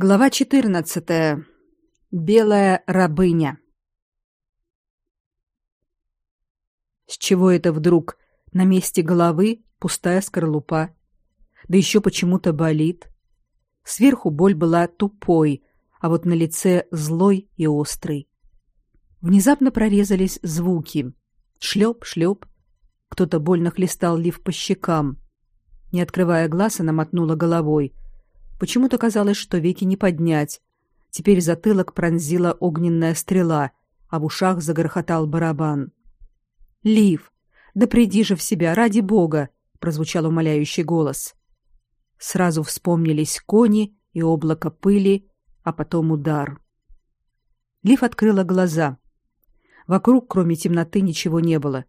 Глава 14. Белая рабыня. С чего это вдруг на месте головы пустая скорлупа? Да еще почему-то болит. Сверху боль была тупой, а вот на лице злой и острый. Внезапно прорезались звуки. Шлеп, шлеп. Кто-то больно хлестал лиф по щекам. Не открывая глаз, она мотнула головой — Почему-то казалось, что веки не поднять. Теперь затылок пронзила огненная стрела, а в ушах загрохотал барабан. Лив, да приди же в себя ради бога, прозвучал умоляющий голос. Сразу вспомнились кони и облако пыли, а потом удар. Лив открыла глаза. Вокруг, кроме темноты, ничего не было.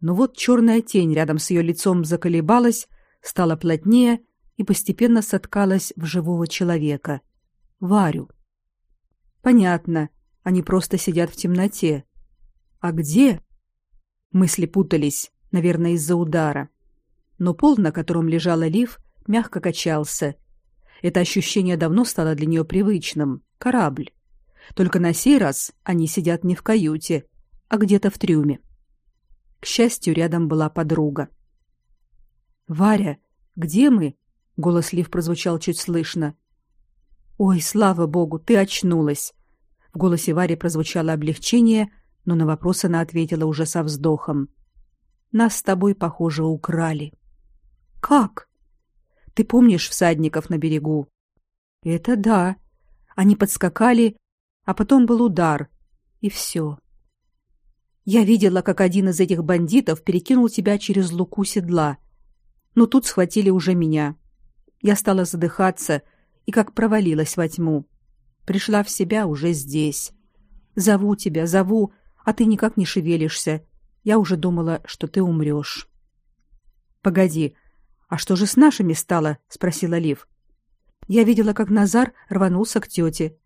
Но вот черная тень рядом с ее лицом заколебалась, стала плотнее и постепенно соткалась в живого человека. Варю. Понятно, они просто сидят в темноте. А где? Мысли путались, наверное, из-за удара. Но пол, на котором лежала Лив, мягко качался. Это ощущение давно стало для нее привычным. Корабль. Только на сей раз они сидят не в каюте, а где-то в трюме. К счастью, рядом была подруга. Варя, где мы? Голос Лив прозвучал чуть слышно. Ой, слава богу, ты очнулась. В голосе Вари прозвучало облегчение, но на вопрос она ответила уже со вздохом. Нас с тобой, похоже, украли. Как? Ты помнишь всадников на берегу? Это да. Они подскакали, а потом был удар, и все. Я видела, как один из этих бандитов перекинул тебя через луку седла. Но тут схватили уже меня. Я стала задыхаться и как провалилась во тьму. Пришла в себя уже здесь. Зову тебя, зову, а ты никак не шевелишься. Я уже думала, что ты умрешь. Погоди, а что же с нашими стало? спросила Лив. Я видела, как Назар рванулся к тете.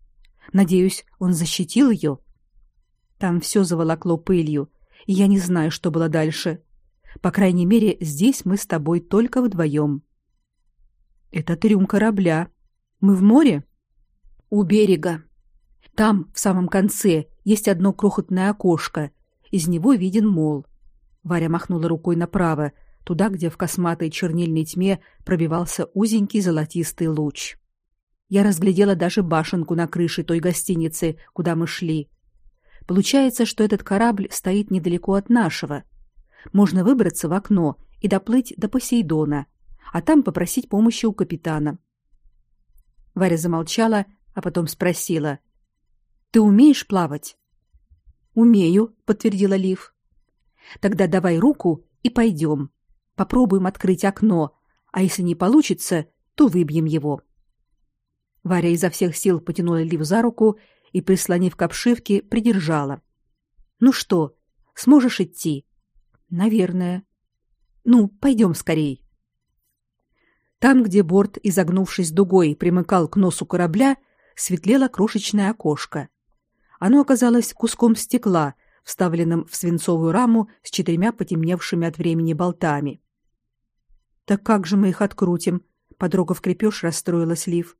Надеюсь, он защитил ее. Там все заволокло пылью, и я не знаю, что было дальше. По крайней мере, здесь мы с тобой только вдвоем. Это трюм корабля. Мы в море? У берега. Там, в самом конце, есть одно крохотное окошко. Из него виден мол. Варя махнула рукой направо, туда, где в косматой чернильной тьме пробивался узенький золотистый луч. Я разглядела даже башенку на крыше той гостиницы, куда мы шли. Получается, что этот корабль стоит недалеко от нашего. Можно выбраться в окно и доплыть до Посейдона, а там попросить помощи у капитана. Варя замолчала, а потом спросила: "Ты умеешь плавать?" "Умею", подтвердила Лив. "Тогда давай руку и пойдем. Попробуем открыть окно, а если не получится, то выбьем его". Варя изо всех сил потянула Лив за руку и, прислонив к обшивке, придержала. "Ну что, сможешь идти?" "Наверное". "Ну, пойдем скорей". Там, где борт, изогнувшись дугой, примыкал к носу корабля, светлело крошечное окошко. Оно оказалось куском стекла, вставленным в свинцовую раму с четырьмя потемневшими от времени болтами. Так как же мы их открутим? Подруга в крепеж расстроилась Лив.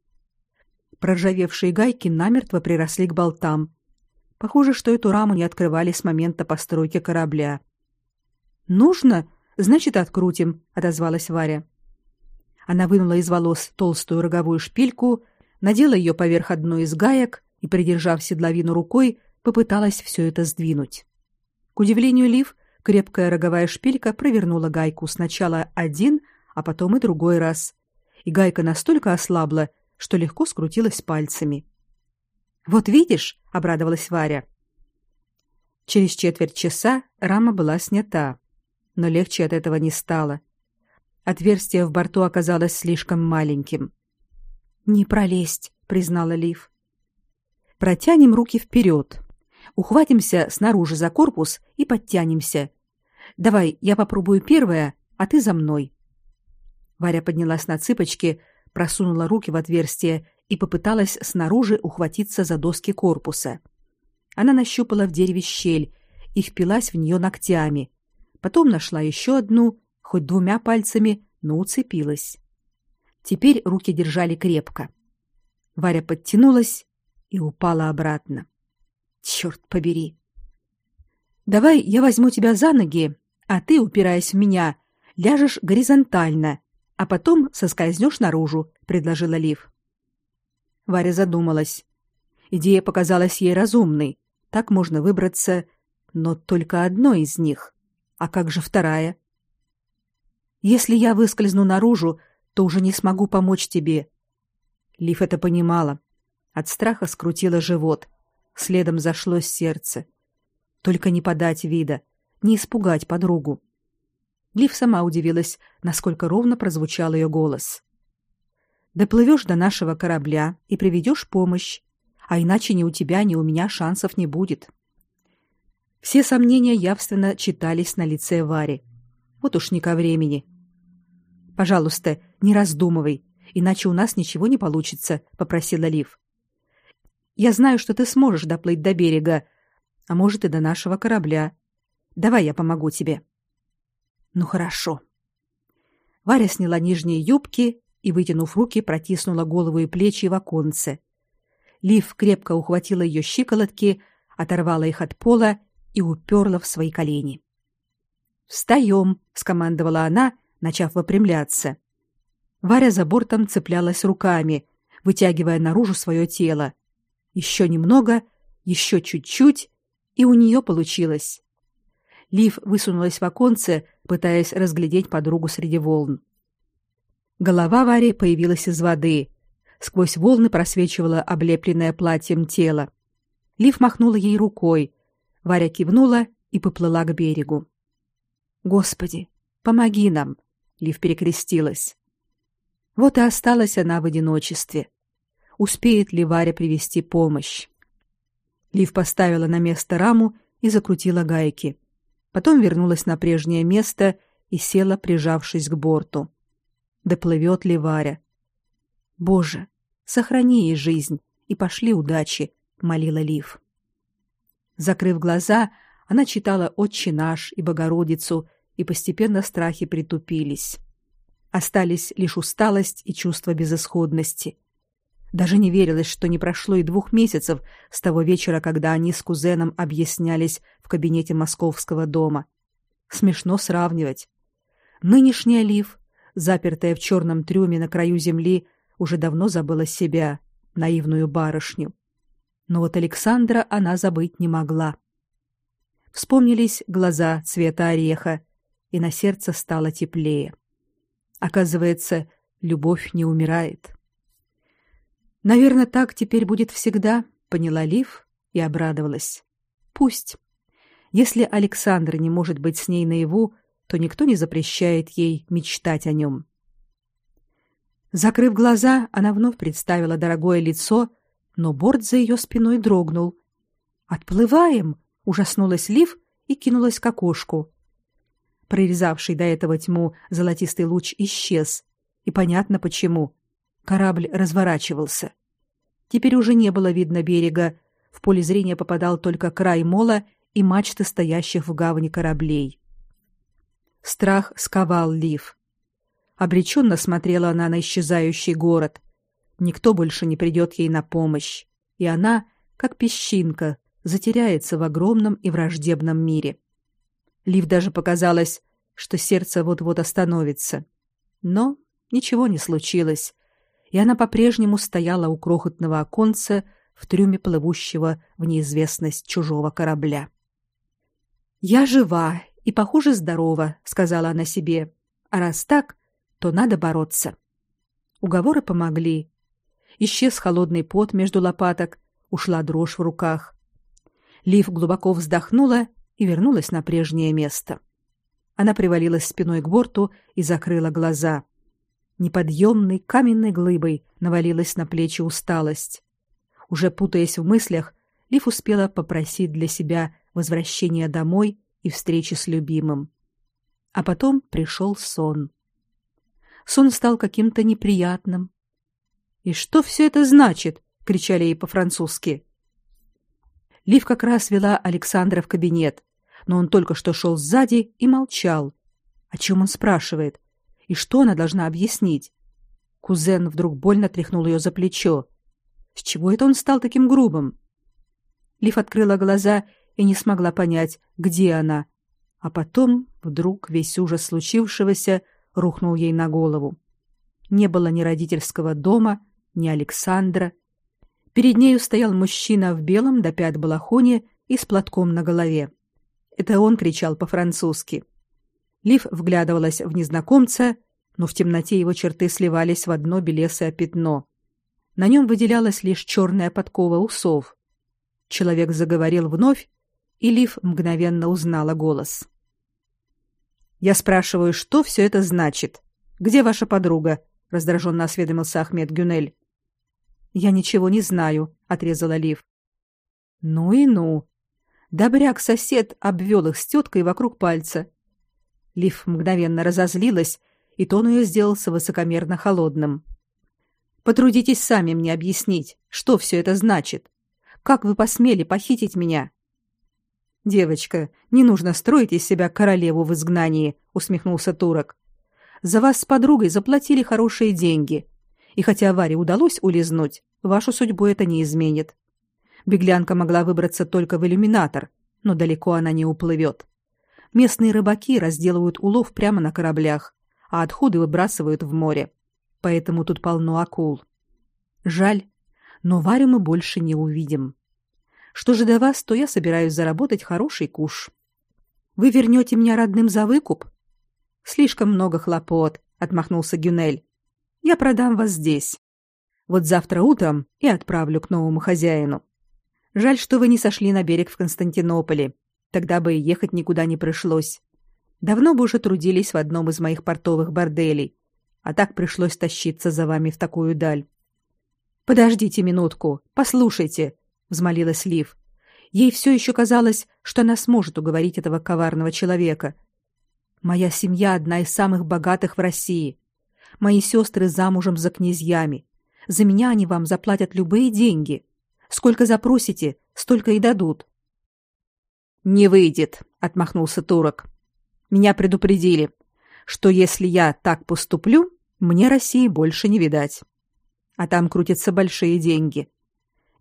Проржавевшие гайки намертво приросли к болтам. Похоже, что эту раму не открывали с момента постройки корабля. Нужно, значит, открутим, отозвалась Варя. Она вынула из волос толстую роговую шпильку, надела ее поверх одной из гаек и, придержав седловину рукой, попыталась все это сдвинуть. К удивлению Лив, крепкая роговая шпилька провернула гайку сначала один, а потом и другой раз. И гайка настолько ослабла, что легко скрутилась пальцами. «Вот видишь», — обрадовалась Варя. Через четверть часа рама была снята, но легче от этого не стало. Отверстие в борту оказалось слишком маленьким. Не пролезть, признала Лив. Протянем руки вперед. Ухватимся снаружи за корпус и подтянемся. Давай, я попробую первая, а ты за мной. Варя поднялась на цыпочки, просунула руки в отверстие и попыталась снаружи ухватиться за доски корпуса. Она нащупала в дереве щель и впилась в нее ногтями. Потом нашла еще одну хоть двумя пальцами, но уцепилась. Теперь руки держали крепко. Варя подтянулась и упала обратно. Черт побери. Давай я возьму тебя за ноги, а ты, упираясь в меня, ляжешь горизонтально, а потом соскользнешь наружу, предложила Лив. Варя задумалась. Идея показалась ей разумной. Так можно выбраться, но только одной из них. А как же вторая? Если я выскользну наружу, то уже не смогу помочь тебе. Лив это понимала. От страха скрутило живот, следом зашлось сердце. Только не подать вида, не испугать подругу. Лив сама удивилась, насколько ровно прозвучал ее голос. Доплывешь до нашего корабля и приведешь помощь, а иначе ни у тебя, ни у меня шансов не будет. Все сомнения явственно читались на лице Вари. Вот уж не ко времени. Пожалуйста, не раздумывай, иначе у нас ничего не получится, попросила Лив. Я знаю, что ты сможешь доплыть до берега, а может и до нашего корабля. Давай я помогу тебе. Ну хорошо. Варя сняла нижние юбки и, вытянув руки, протиснула голову и плечи в оконце. Лив крепко ухватила ее щиколотки, оторвала их от пола и уперла в свои колени. «Встаем!» — скомандовала она, начав выпрямляться. Варя за бортом цеплялась руками, вытягивая наружу свое тело. Еще немного, еще чуть-чуть, и у нее получилось. Лив высунулась в оконце, пытаясь разглядеть подругу среди волн. Голова Вари появилась из воды. Сквозь волны просвечивало облепленное платьем тело. Лив махнула ей рукой. Варя кивнула и поплыла к берегу. Господи, помоги нам, Лив перекрестилась. Вот и осталась она в одиночестве. Успеет ли Варя привести помощь? Лив поставила на место раму и закрутила гайки. Потом вернулась на прежнее место и села, прижавшись к борту. Доплывет ли Варя? Боже, сохрани ей жизнь и пошли удачи, молила Лив. Закрыв глаза, она читала Отче наш и Богородицу, и постепенно страхи притупились. Остались лишь усталость и чувство безысходности. Даже не верилось, что не прошло и двух месяцев с того вечера, когда они с кузеном объяснялись в кабинете московского дома. Смешно сравнивать. Нынешняя Лив, запертая в черном трюме на краю земли, уже давно забыла себя, наивную барышню. Но вот Александра она забыть не могла. Вспомнились глаза цвета ореха, и на сердце стало теплее. Оказывается, любовь не умирает. Наверное, так теперь будет всегда, поняла Лив и обрадовалась. Пусть. Если Александр не может быть с ней наяву, то никто не запрещает ей мечтать о нем. Закрыв глаза, она вновь представила дорогое лицо, но борт за ее спиной дрогнул. Отплываем, ужаснулась Лив и кинулась к окошку. Прорезавший до этого тьму золотистый луч исчез, и понятно почему. Корабль разворачивался. Теперь уже не было видно берега, в поле зрения попадал только край мола и мачты стоящих в гавани кораблей. Страх сковал Лив. Обреченно смотрела она на исчезающий город. Никто больше не придет ей на помощь, и она, как песчинка, затеряется в огромном и враждебном мире. Лив даже показалось, что сердце вот-вот остановится. Но ничего не случилось и она по-прежнему стояла у крохотного оконца в трюме плывущего в неизвестность чужого корабля. «Я жива и, похоже, здорова», — сказала она себе. «А раз так, то надо бороться». Уговоры помогли. Исчез холодный пот между лопаток, ушла дрожь в руках. Лив глубоко вздохнула и вернулась на прежнее место. Она привалилась спиной к борту и закрыла глаза неподъемной каменной глыбой навалилась на плечи усталость. Уже путаясь в мыслях, Лив успела попросить для себя возвращения домой и встречи с любимым. А потом пришел сон. Сон стал каким-то неприятным. «И что все это значит?» — кричали ей по-французски. Лив как раз вела Александра в кабинет, но он только что шел сзади и молчал. О чем он спрашивает? И что она должна объяснить? Кузен вдруг больно тряхнул ее за плечо. С чего это он стал таким грубым? Лив открыла глаза и не смогла понять, где она. А потом вдруг весь ужас случившегося рухнул ей на голову. Не было ни родительского дома, ни Александра. Перед нею стоял мужчина в белом до пят балахоне и с платком на голове. Это он кричал по-французски. Лив вглядывалась в незнакомца, но в темноте его черты сливались в одно белесое пятно. На нем выделялась лишь черная подкова усов. Человек заговорил вновь, и Лив мгновенно узнала голос. Я спрашиваю, что все это значит? Где ваша подруга? раздраженно осведомился Ахмед Гюнель. Я ничего не знаю, отрезала Лив. Ну и ну. Добряк сосед обвел их с теткой вокруг пальца. Лив мгновенно разозлилась, и тон ее сделался высокомерно холодным. Потрудитесь сами мне объяснить, что все это значит. Как вы посмели похитить меня? Девочка, не нужно строить из себя королеву в изгнании, усмехнулся турок. За вас с подругой заплатили хорошие деньги. И хотя Варе удалось улизнуть, вашу судьбу это не изменит. Беглянка могла выбраться только в иллюминатор, но далеко она не уплывет. Местные рыбаки разделывают улов прямо на кораблях, а отходы выбрасывают в море. Поэтому тут полно акул. Жаль, но Варю мы больше не увидим. Что же до вас, то я собираюсь заработать хороший куш. Вы вернете меня родным за выкуп? Слишком много хлопот, отмахнулся Гюнель. Я продам вас здесь. Вот завтра утром и отправлю к новому хозяину. Жаль, что вы не сошли на берег в Константинополе. Тогда бы и ехать никуда не пришлось. Давно бы уже трудились в одном из моих портовых борделей, а так пришлось тащиться за вами в такую даль. Подождите минутку, послушайте, взмолилась Лив. Ей все еще казалось, что она сможет уговорить этого коварного человека. Моя семья одна из самых богатых в России. Мои сестры замужем за князьями. За меня они вам заплатят любые деньги. Сколько запросите, столько и дадут. Не выйдет, отмахнулся турок. Меня предупредили, что если я так поступлю, мне России больше не видать. А там крутятся большие деньги.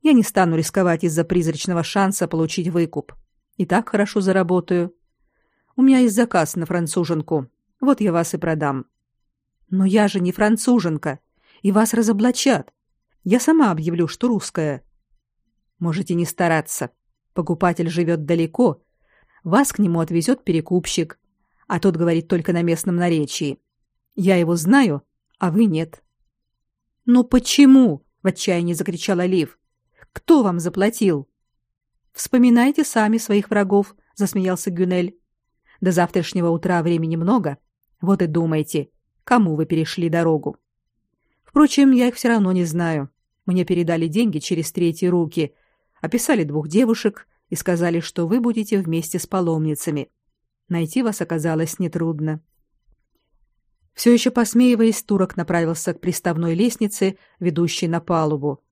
Я не стану рисковать из-за призрачного шанса получить выкуп. И так хорошо заработаю. У меня есть заказ на француженку. Вот я вас и продам. Но я же не француженка, и вас разоблачат. Я сама объявлю, что русская. Можете не стараться. Покупатель живет далеко. Вас к нему отвезет перекупщик, а тот говорит только на местном наречии. Я его знаю, а вы нет. Но почему? в отчаянии закричала Лив. Кто вам заплатил? Вспоминайте сами своих врагов, засмеялся Гюнель. До завтрашнего утра времени много. Вот и думайте, кому вы перешли дорогу. Впрочем, я их все равно не знаю. Мне передали деньги через третьи руки, описали двух девушек и сказали, что вы будете вместе с паломницами. Найти вас оказалось нетрудно. Все еще посмеиваясь, турок направился к приставной лестнице, ведущей на палубу.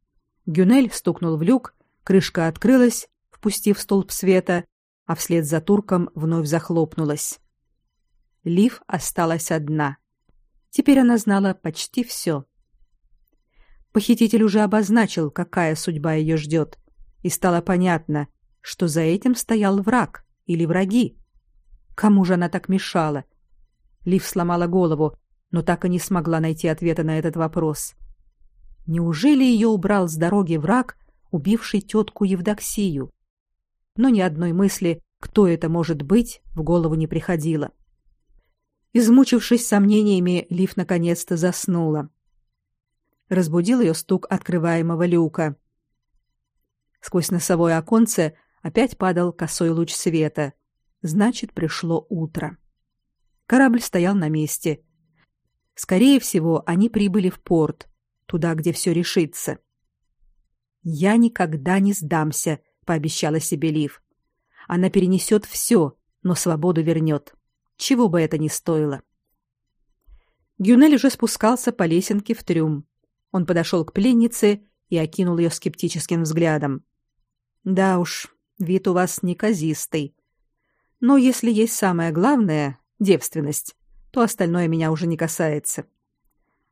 Гюнель стукнул в люк, крышка открылась, впустив столб света, а вслед за турком вновь захлопнулась. Лив осталась одна. Теперь она знала почти все. Похититель уже обозначил, какая судьба ее ждет, и стало понятно, что за этим стоял враг или враги. Кому же она так мешала? Лив сломала голову, но так и не смогла найти ответа на этот вопрос. — Неужели ее убрал с дороги враг, убивший тетку Евдоксию? Но ни одной мысли, кто это может быть, в голову не приходило. Измучившись сомнениями, Лив наконец-то заснула. Разбудил ее стук открываемого люка. Сквозь носовое оконце опять падал косой луч света. Значит, пришло утро. Корабль стоял на месте. Скорее всего, они прибыли в порт туда, где все решится. Я никогда не сдамся, пообещала себе Лив. Она перенесет все, но свободу вернет. Чего бы это ни стоило. Гюнель уже спускался по лесенке в трюм. Он подошел к пленнице и окинул ее скептическим взглядом. Да уж, вид у вас неказистый. Но если есть самое главное девственность, то остальное меня уже не касается.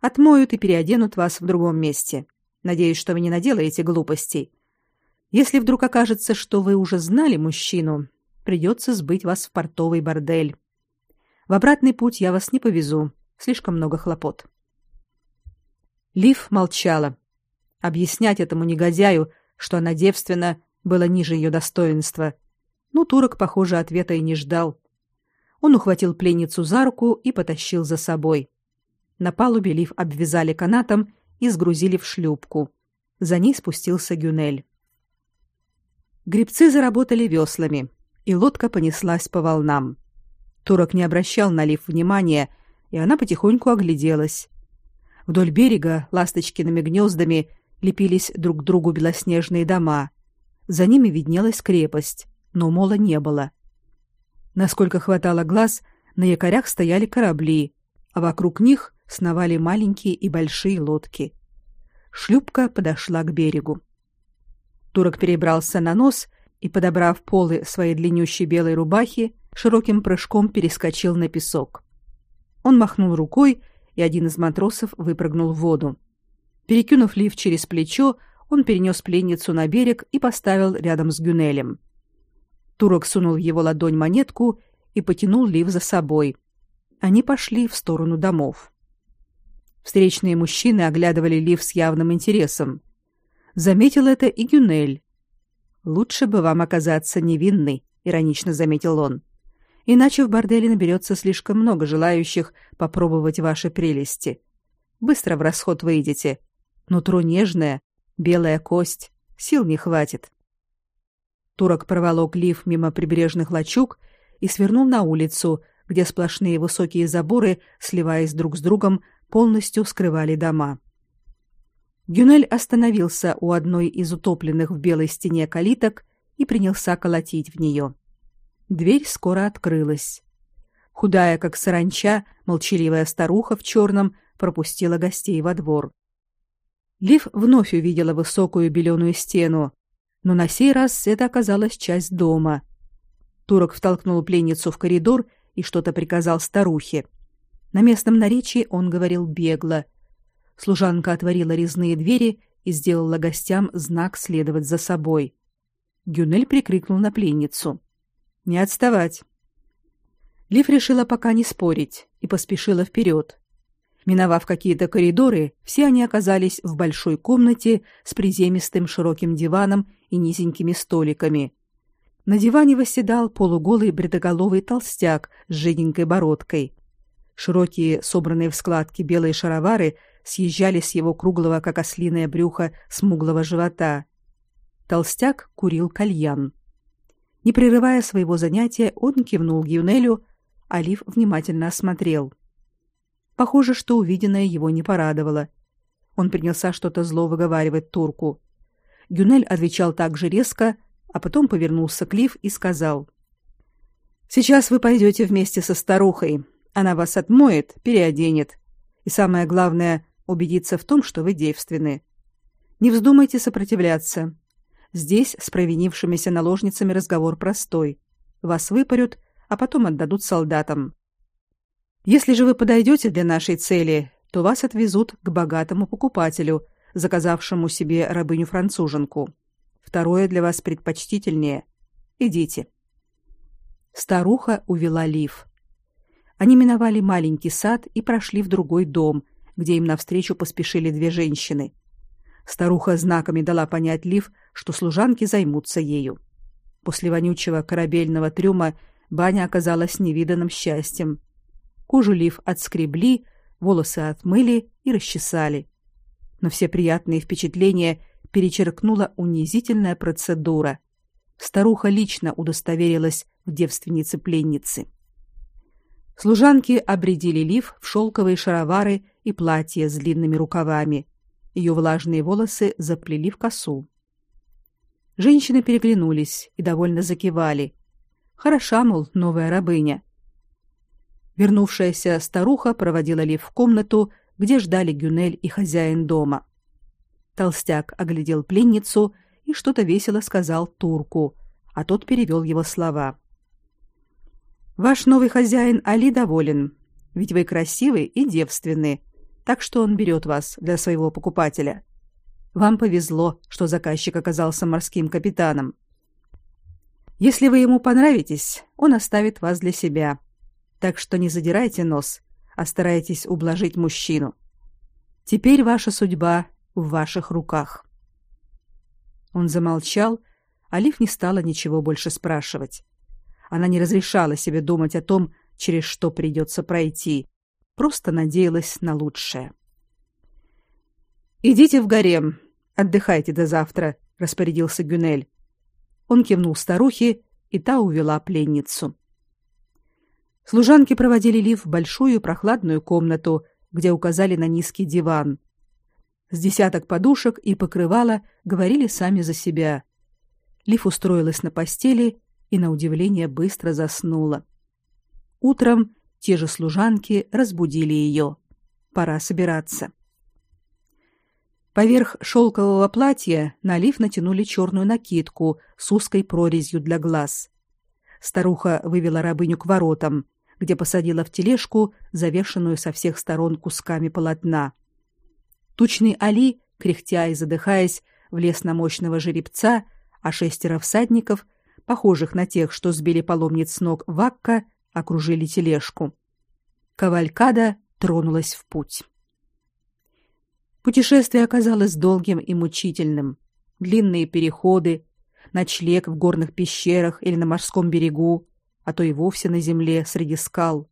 Отмоют и переоденут вас в другом месте. Надеюсь, что вы не наделаете глупостей. Если вдруг окажется, что вы уже знали мужчину, придется сбыть вас в портовый бордель. В обратный путь я вас не повезу, слишком много хлопот. Лив молчала. Объяснять этому негодяю, что она девственна, было ниже ее достоинства. Но турок, похоже, ответа и не ждал. Он ухватил пленницу за руку и потащил за собой. На палубе Лив обвязали канатом и сгрузили в шлюпку. За ней спустился Гюнель. Гребцы заработали веслами, и лодка понеслась по волнам. Турок не обращал на Лив внимания, и она потихоньку огляделась. Вдоль берега ласточкиными гнездами лепились друг к другу белоснежные дома. За ними виднелась крепость, но мола не было. Насколько хватало глаз, на якорях стояли корабли, а вокруг них сновали маленькие и большие лодки. Шлюпка подошла к берегу. Турок перебрался на нос и, подобрав полы своей длиннющей белой рубахи, широким прыжком перескочил на песок. Он махнул рукой, и один из матросов выпрыгнул в воду. Перекинув лиф через плечо, он перенес пленницу на берег и поставил рядом с Гюнелем. Турок сунул в его ладонь монетку и потянул лиф за собой. Они пошли в сторону домов. Встречные мужчины оглядывали лиф с явным интересом. Заметил это и Гюнель. Лучше бы вам оказаться невинной, иронично заметил он. Иначе в борделе наберется слишком много желающих попробовать ваши прелести. Быстро в расход выйдете. Нутро нежное, белая кость, сил не хватит. Турок проволок лиф мимо прибрежных лачуг и свернул на улицу, где сплошные высокие заборы, сливаясь друг с другом, полностью скрывали дома. Гюнель остановился у одной из утопленных в белой стене калиток и принялся колотить в нее. Дверь скоро открылась. Худая, как саранча, молчаливая старуха в черном пропустила гостей во двор. Лив вновь увидела высокую беленую стену, но на сей раз это оказалась часть дома. Турок втолкнул пленницу в коридор и что-то приказал старухе. На местном наречии он говорил бегло — Служанка отворила резные двери и сделала гостям знак следовать за собой. Гюнель прикрикнул на пленницу: "Не отставать!" Лив решила пока не спорить и поспешила вперед. Миновав какие-то коридоры, все они оказались в большой комнате с приземистым широким диваном и низенькими столиками. На диване восседал полуголый бредоголовый толстяк с жиденькой бородкой. Широкие, собранные в складки белые шаровары съезжали с его круглого, как ослиное брюхо, смуглого живота. Толстяк курил кальян. Не прерывая своего занятия, он кивнул Гюнелю, а Лив внимательно осмотрел. Похоже, что увиденное его не порадовало. Он принялся что-то зло выговаривать турку. Гюнель отвечал так же резко, а потом повернулся к Лив и сказал: "Сейчас вы пойдете вместе со старухой. Она вас отмоет, переоденет, и самое главное, убедиться в том, что вы девственны. Не вздумайте сопротивляться. Здесь с провинившимися наложницами разговор простой. Вас выпарют, а потом отдадут солдатам. Если же вы подойдете для нашей цели, то вас отвезут к богатому покупателю, заказавшему себе рабыню-француженку. Второе для вас предпочтительнее. Идите. Старуха увела Лив. Они миновали маленький сад и прошли в другой дом, где им навстречу поспешили две женщины. Старуха знаками дала понять Лив, что служанки займутся ею. После вонючего корабельного трюма баня оказалась невиданным счастьем. Кожу Лив отскребли, волосы отмыли и расчесали. Но все приятные впечатления перечеркнула унизительная процедура. Старуха лично удостоверилась в девственнице пленницы. Служанки обредили Лив в шелковые шаровары и платье с длинными рукавами. Ее влажные волосы заплели в косу. Женщины переглянулись и довольно закивали. Хороша, мол, новая рабыня. Вернувшаяся старуха проводила Лив в комнату, где ждали Гюнель и хозяин дома. Толстяк оглядел пленницу и что-то весело сказал турку, а тот перевел его слова. Ваш новый хозяин Али доволен, ведь вы красивы и девственны, так что он берет вас для своего покупателя. Вам повезло, что заказчик оказался морским капитаном. Если вы ему понравитесь, он оставит вас для себя. Так что не задирайте нос, а старайтесь ублажить мужчину. Теперь ваша судьба в ваших руках. Он замолчал, а Лив не стала ничего больше спрашивать. Она не разрешала себе думать о том, через что придется пройти, просто надеялась на лучшее. Идите в гарем, отдыхайте до завтра, распорядился Гюнель. Он кивнул старухе, и та увела пленницу. Служанки проводили Лив в большую прохладную комнату, где указали на низкий диван. С десяток подушек и покрывала говорили сами за себя. Лив устроилась на постели и на удивление быстро заснула. Утром те же служанки разбудили ее. Пора собираться. Поверх шелкового платья на Лив натянули черную накидку с узкой прорезью для глаз. Старуха вывела рабыню к воротам, где посадила в тележку, завешенную со всех сторон кусками полотна. Тучный Али, кряхтя и задыхаясь, влез на мощного жеребца, а шестеро всадников, похожих на тех, что сбили паломниц с ног Вакка, окружили тележку. Кавалькада тронулась в путь. Путешествие оказалось долгим и мучительным. Длинные переходы, ночлег в горных пещерах или на морском берегу, а то и вовсе на земле среди скал.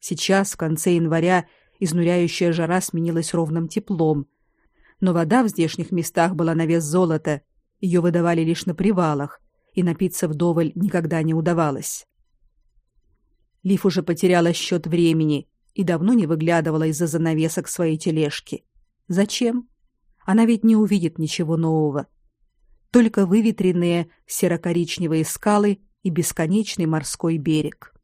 Сейчас, в конце января, изнуряющая жара сменилась ровным теплом. Но вода в здешних местах была на вес золота, ее выдавали лишь на привалах, и напиться вдоволь никогда не удавалось. Лиф уже потеряла счет времени и давно не выглядывала из-за занавесок своей тележки. Зачем? Она ведь не увидит ничего нового. Только выветренные серо-коричневые скалы и бесконечный морской берег.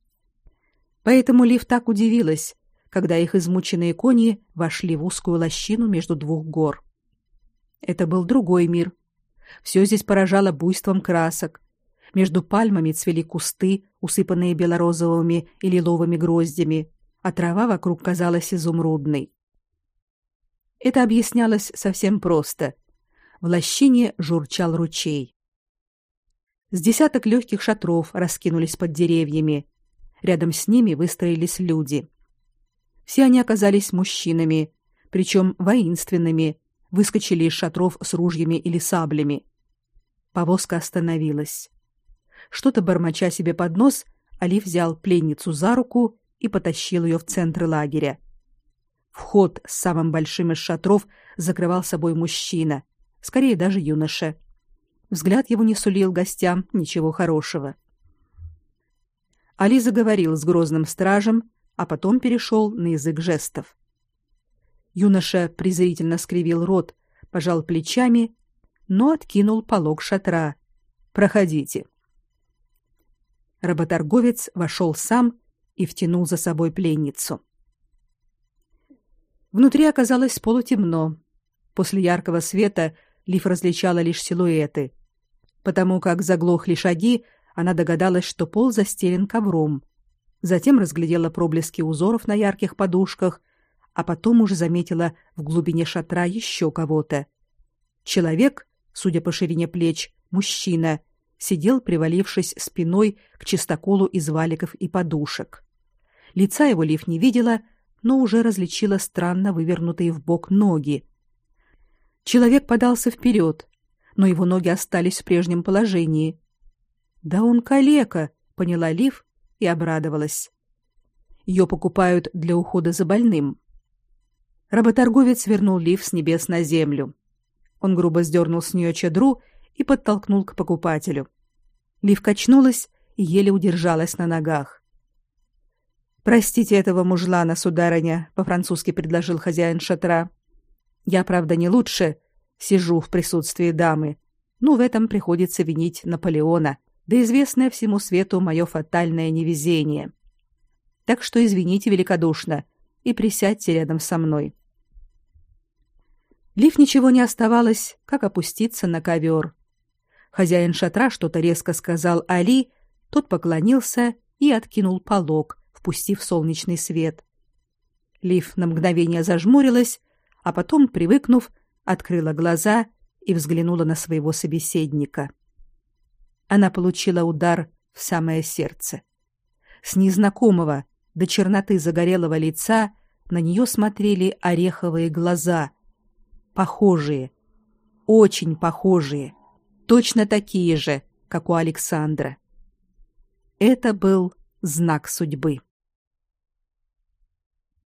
Поэтому Лив так удивилась, когда их измученные кони вошли в узкую лощину между двух гор. Это был другой мир. Все здесь поражало буйством красок. Между пальмами цвели кусты, усыпанные белорозовыми и лиловыми гроздями, а трава вокруг казалась изумрудной. Это объяснялось совсем просто. В лощине журчал ручей. С десяток легких шатров раскинулись под деревьями. Рядом с ними выстроились люди. Все они оказались мужчинами, причем воинственными, выскочили из шатров с ружьями или саблями. Повозка остановилась. Что-то бормоча себе под нос, Али взял пленницу за руку и потащил ее в центр лагеря. Вход с самым большим из шатров закрывал собой мужчина, скорее даже юноша. Взгляд его не сулил гостям ничего хорошего. Али заговорил с грозным стражем, а потом перешел на язык жестов. Юноша презрительно скривил рот, пожал плечами, но откинул полог шатра. Проходите. Работорговец вошел сам и втянул за собой пленницу. Внутри оказалось полутемно. После яркого света Лиф различала лишь силуэты. Потому как заглохли шаги, она догадалась, что пол застелен ковром. Затем разглядела проблески узоров на ярких подушках, а потом уже заметила в глубине шатра еще кого-то. Человек, судя по ширине плеч, мужчина, сидел, привалившись спиной к чистоколу из валиков и подушек. Лица его Лиф не видела, но уже различила странно вывернутые в бок ноги. Человек подался вперед, но его ноги остались в прежнем положении. Да он калека, поняла Лив и обрадовалась. Ее покупают для ухода за больным. Работорговец вернул Лив с небес на землю. Он грубо сдернул с нее чадру и подтолкнул к покупателю. Лив качнулась и еле удержалась на ногах. Простите этого мужлана, сударыня, по-французски предложил хозяин шатра. Я, правда, не лучше сижу в присутствии дамы. Ну, в этом приходится винить Наполеона, да известное всему свету мое фатальное невезение. Так что извините великодушно и присядьте рядом со мной. Лив ничего не оставалось, как опуститься на ковер. Хозяин шатра что-то резко сказал Али, тот поклонился и откинул полог, впустив солнечный свет. Лив на мгновение зажмурилась, а потом, привыкнув, открыла глаза и взглянула на своего собеседника. Она получила удар в самое сердце. С незнакомого до черноты загорелого лица на нее смотрели ореховые глаза, похожие, очень похожие, точно такие же, как у Александра. Это был знак судьбы.